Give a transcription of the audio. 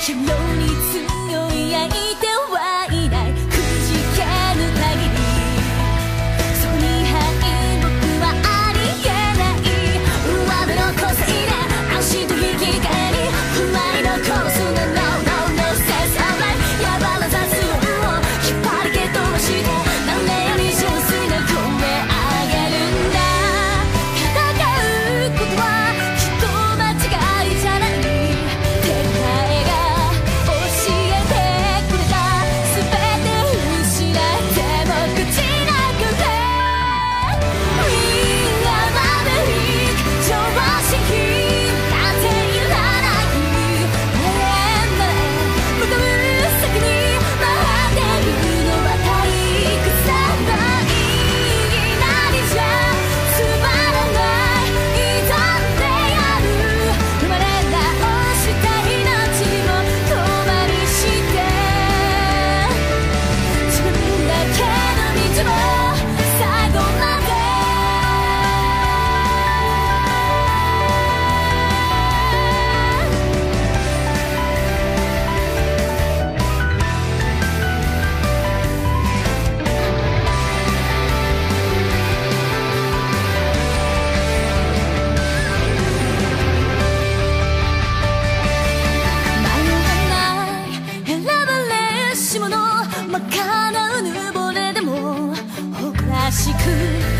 白に強い相手をしく